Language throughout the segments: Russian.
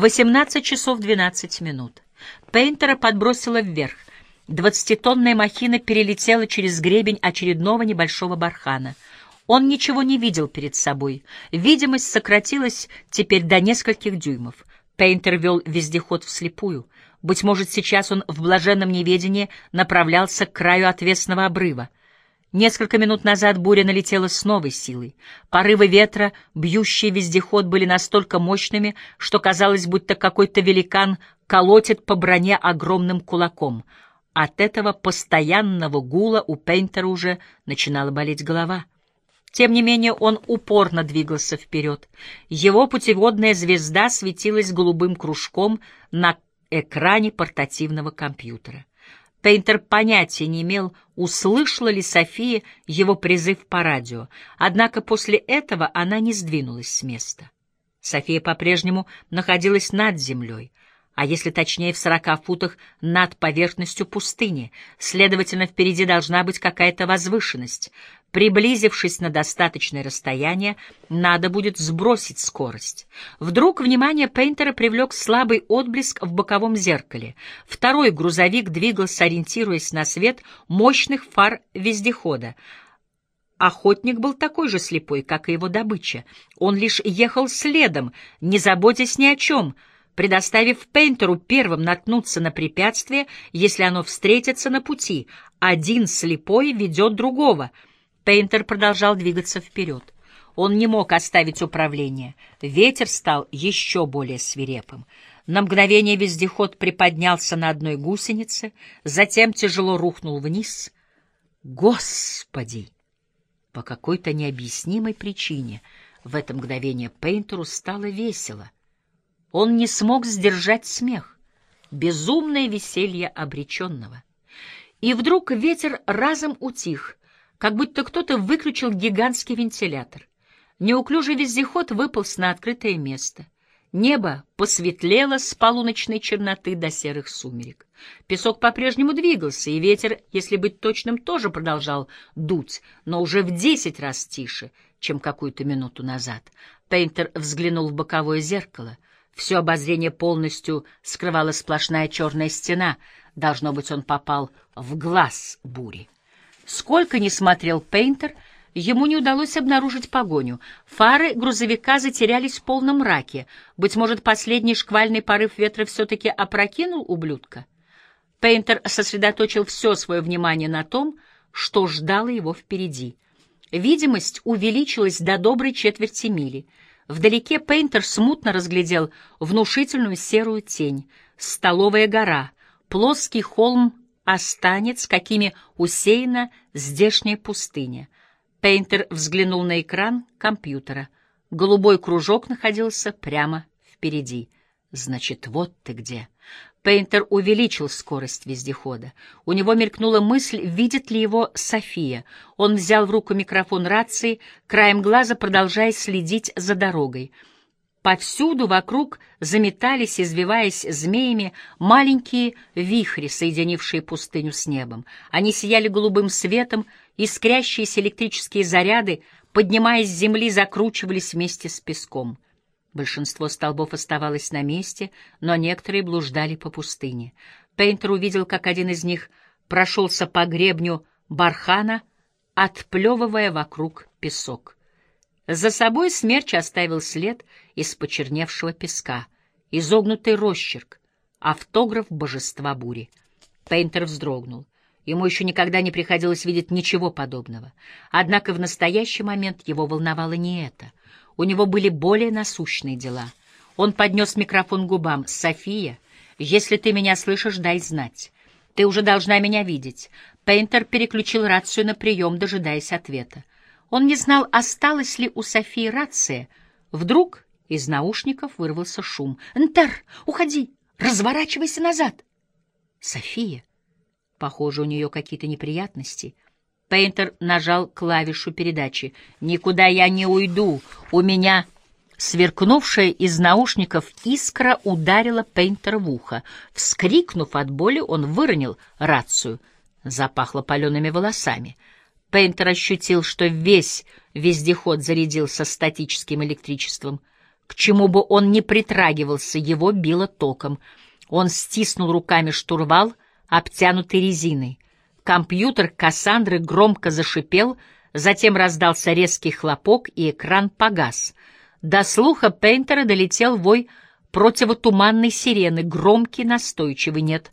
18 часов 12 минут. Пейнтера подбросило вверх. Двадцатитонная махина перелетела через гребень очередного небольшого бархана. Он ничего не видел перед собой. Видимость сократилась теперь до нескольких дюймов. Пейнтер вел вездеход вслепую. Быть может, сейчас он в блаженном неведении направлялся к краю отвесного обрыва. Несколько минут назад буря налетела с новой силой. Порывы ветра, бьющие вездеход, были настолько мощными, что казалось, будто какой-то великан колотит по броне огромным кулаком. От этого постоянного гула у Пейнтера уже начинала болеть голова. Тем не менее он упорно двигался вперед. Его путеводная звезда светилась голубым кружком на экране портативного компьютера. Пейнтер понятия не имел, услышала ли София его призыв по радио, однако после этого она не сдвинулась с места. София по-прежнему находилась над землей, а если точнее в сорока футах над поверхностью пустыни, следовательно, впереди должна быть какая-то возвышенность. Приблизившись на достаточное расстояние, надо будет сбросить скорость. Вдруг внимание Пейнтера привлек слабый отблеск в боковом зеркале. Второй грузовик двигался, ориентируясь на свет мощных фар вездехода. Охотник был такой же слепой, как и его добыча. Он лишь ехал следом, не заботясь ни о чем, предоставив Пейнтеру первым наткнуться на препятствие, если оно встретится на пути. Один слепой ведет другого — Пейнтер продолжал двигаться вперед. Он не мог оставить управление. Ветер стал еще более свирепым. На мгновение вездеход приподнялся на одной гусенице, затем тяжело рухнул вниз. Господи! По какой-то необъяснимой причине в это мгновение Пейнтеру стало весело. Он не смог сдержать смех, безумное веселье обреченного. И вдруг ветер разом утих — как будто кто-то выключил гигантский вентилятор. Неуклюжий вездеход выполз на открытое место. Небо посветлело с полуночной черноты до серых сумерек. Песок по-прежнему двигался, и ветер, если быть точным, тоже продолжал дуть, но уже в десять раз тише, чем какую-то минуту назад. Пейнтер взглянул в боковое зеркало. Все обозрение полностью скрывала сплошная черная стена. Должно быть, он попал в глаз бури. Сколько ни смотрел Пейнтер, ему не удалось обнаружить погоню. Фары грузовика затерялись в полном мраке. Быть может, последний шквальный порыв ветра все-таки опрокинул ублюдка? Пейнтер сосредоточил все свое внимание на том, что ждало его впереди. Видимость увеличилась до доброй четверти мили. Вдалеке Пейнтер смутно разглядел внушительную серую тень. Столовая гора, плоский холм останец, какими усеяна здешняя пустыня. Пейнтер взглянул на экран компьютера. Голубой кружок находился прямо впереди. Значит, вот ты где. Пейнтер увеличил скорость вездехода. У него мелькнула мысль, видит ли его София. Он взял в руку микрофон рации, краем глаза продолжая следить за дорогой. Повсюду вокруг заметались, извиваясь змеями, маленькие вихри, соединившие пустыню с небом. Они сияли голубым светом, искрящиеся электрические заряды, поднимаясь с земли, закручивались вместе с песком. Большинство столбов оставалось на месте, но некоторые блуждали по пустыне. Пейнтер увидел, как один из них прошелся по гребню бархана, отплевывая вокруг песок. За собой смерч оставил след из почерневшего песка, изогнутый росчерк, автограф божества бури. Пейнтер вздрогнул. Ему еще никогда не приходилось видеть ничего подобного. Однако в настоящий момент его волновало не это. У него были более насущные дела. Он поднес микрофон губам. «София, если ты меня слышишь, дай знать. Ты уже должна меня видеть». Пейнтер переключил рацию на прием, дожидаясь ответа. Он не знал, осталась ли у Софии рация. Вдруг из наушников вырвался шум. «Нтер, уходи! Разворачивайся назад!» «София!» Похоже, у нее какие-то неприятности. Пейнтер нажал клавишу передачи. «Никуда я не уйду! У меня...» Сверкнувшая из наушников искра ударила Пейнтера в ухо. Вскрикнув от боли, он выронил рацию. Запахло палеными волосами. Пейнтер ощутил, что весь вездеход зарядился статическим электричеством. К чему бы он ни притрагивался, его било током. Он стиснул руками штурвал, обтянутый резиной. Компьютер Кассандры громко зашипел, затем раздался резкий хлопок, и экран погас. До слуха Пейнтера долетел вой противотуманной сирены, громкий, настойчивый. Нет,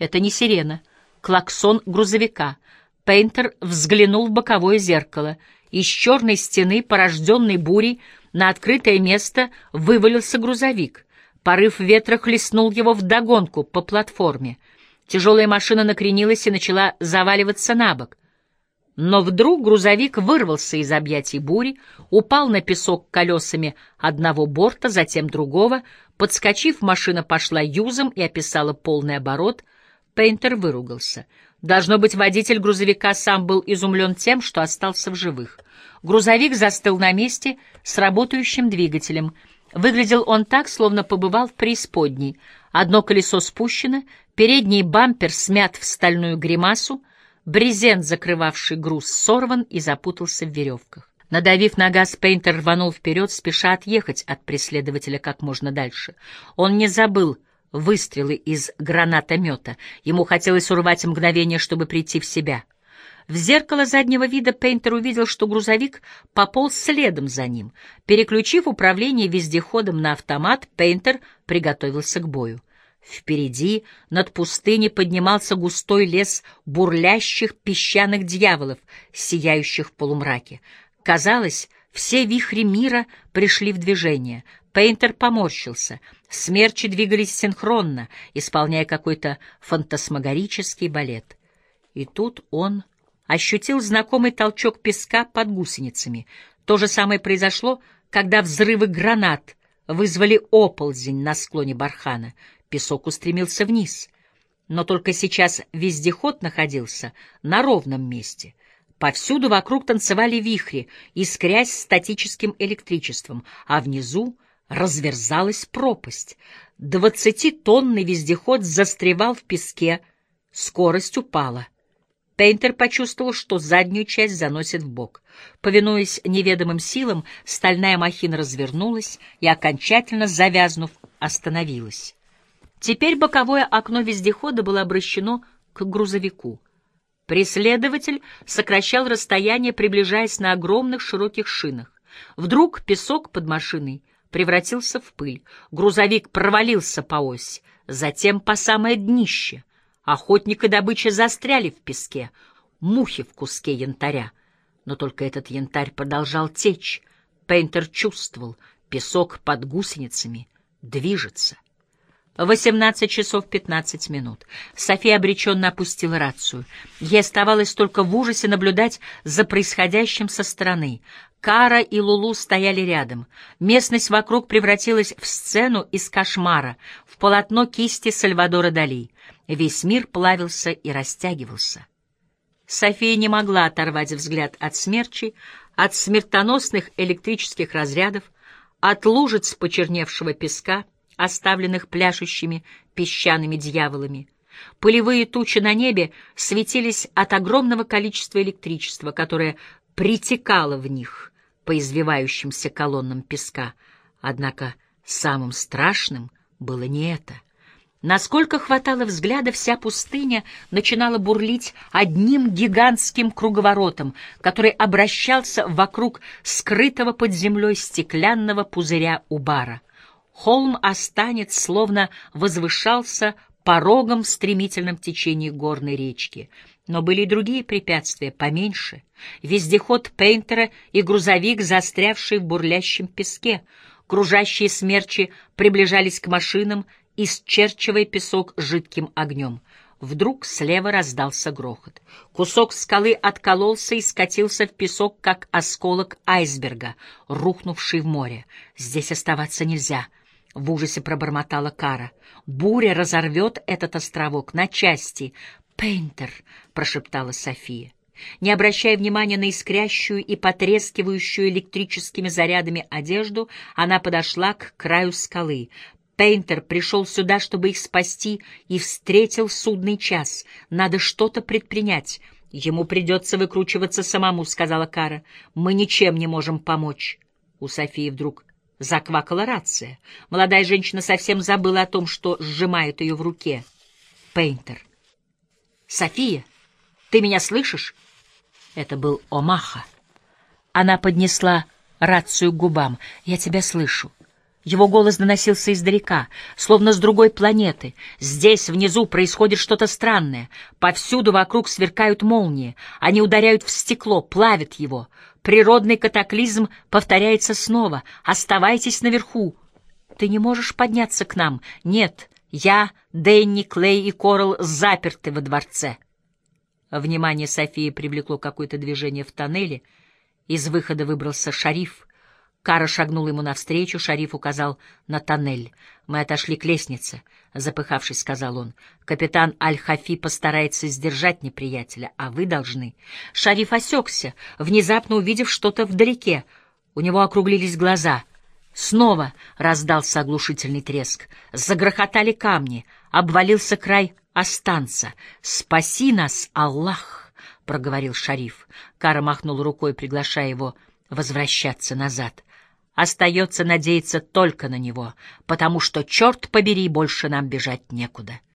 это не сирена. Клаксон грузовика. Пейнтер взглянул в боковое зеркало. Из черной стены, порожденной бурей, на открытое место вывалился грузовик. Порыв ветра хлестнул его вдогонку по платформе. Тяжелая машина накренилась и начала заваливаться на бок. Но вдруг грузовик вырвался из объятий бури, упал на песок колесами одного борта, затем другого. Подскочив, машина пошла юзом и описала полный оборот. Пейнтер выругался. Должно быть, водитель грузовика сам был изумлен тем, что остался в живых. Грузовик застыл на месте с работающим двигателем. Выглядел он так, словно побывал в преисподней. Одно колесо спущено, передний бампер смят в стальную гримасу, брезент, закрывавший груз, сорван и запутался в веревках. Надавив на газ, Пейнтер рванул вперед, спеша отъехать от преследователя как можно дальше. Он не забыл выстрелы из гранатомета. Ему хотелось урвать мгновение, чтобы прийти в себя. В зеркало заднего вида Пейнтер увидел, что грузовик пополз следом за ним. Переключив управление вездеходом на автомат, Пейнтер приготовился к бою. Впереди над пустыней поднимался густой лес бурлящих песчаных дьяволов, сияющих в полумраке. Казалось, все вихри мира пришли в движение. Пейнтер поморщился. Смерчи двигались синхронно, исполняя какой-то фантасмагорический балет. И тут он ощутил знакомый толчок песка под гусеницами. То же самое произошло, когда взрывы гранат вызвали оползень на склоне бархана. Песок устремился вниз. Но только сейчас вездеход находился на ровном месте. Повсюду вокруг танцевали вихри, искрясь статическим электричеством, а внизу разверзалась пропасть. Двадцатитонный вездеход застревал в песке, скорость упала. Пейнтер почувствовал, что заднюю часть заносит в бок. Повинуясь неведомым силам, стальная махина развернулась и, окончательно завязнув, остановилась. Теперь боковое окно вездехода было обращено к грузовику. Преследователь сокращал расстояние, приближаясь на огромных широких шинах. Вдруг песок под машиной превратился в пыль. Грузовик провалился по оси, затем по самое днище — Охотник и добыча застряли в песке, мухи в куске янтаря. Но только этот янтарь продолжал течь. Пейнтер чувствовал, песок под гусеницами движется. Восемнадцать часов пятнадцать минут. София обреченно опустила рацию. Ей оставалось только в ужасе наблюдать за происходящим со стороны. Кара и Лулу стояли рядом. Местность вокруг превратилась в сцену из кошмара, в полотно кисти Сальвадора Дали. Весь мир плавился и растягивался. София не могла оторвать взгляд от смерчи, от смертоносных электрических разрядов, от лужиц почерневшего песка, оставленных пляшущими песчаными дьяволами. Пылевые тучи на небе светились от огромного количества электричества, которое притекало в них по извивающимся колоннам песка. Однако самым страшным было не это — Насколько хватало взгляда, вся пустыня начинала бурлить одним гигантским круговоротом, который обращался вокруг скрытого под землей стеклянного пузыря у бара. Холм останет, словно возвышался порогом в стремительном течении горной речки. Но были и другие препятствия, поменьше. Вездеход Пейнтера и грузовик, застрявший в бурлящем песке. Кружащие смерчи приближались к машинам, исчерчивая песок жидким огнем. Вдруг слева раздался грохот. Кусок скалы откололся и скатился в песок, как осколок айсберга, рухнувший в море. «Здесь оставаться нельзя», — в ужасе пробормотала Кара. «Буря разорвет этот островок на части». «Пейнтер», — прошептала София. Не обращая внимания на искрящую и потрескивающую электрическими зарядами одежду, она подошла к краю скалы. Пейнтер пришел сюда, чтобы их спасти, и встретил судный час. Надо что-то предпринять. Ему придется выкручиваться самому, — сказала Кара. Мы ничем не можем помочь. У Софии вдруг Заквакала рация. Молодая женщина совсем забыла о том, что сжимает ее в руке. Пейнтер. «София, ты меня слышишь?» Это был Омаха. Она поднесла рацию к губам. «Я тебя слышу». Его голос доносился издалека, словно с другой планеты. Здесь, внизу, происходит что-то странное. Повсюду вокруг сверкают молнии. Они ударяют в стекло, плавят его. Природный катаклизм повторяется снова. Оставайтесь наверху. Ты не можешь подняться к нам. Нет, я, Дэнни, Клей и Корал заперты во дворце. Внимание Софии привлекло какое-то движение в тоннеле. Из выхода выбрался шариф — Кара шагнул ему навстречу, шариф указал на тоннель. «Мы отошли к лестнице», — запыхавшись, сказал он. «Капитан Аль-Хафи постарается сдержать неприятеля, а вы должны». Шариф осекся, внезапно увидев что-то вдалеке. У него округлились глаза. Снова раздался оглушительный треск. Загрохотали камни, обвалился край останца. «Спаси нас, Аллах!» — проговорил шариф. Кара махнул рукой, приглашая его возвращаться назад. Остается надеяться только на него, потому что, черт побери, больше нам бежать некуда.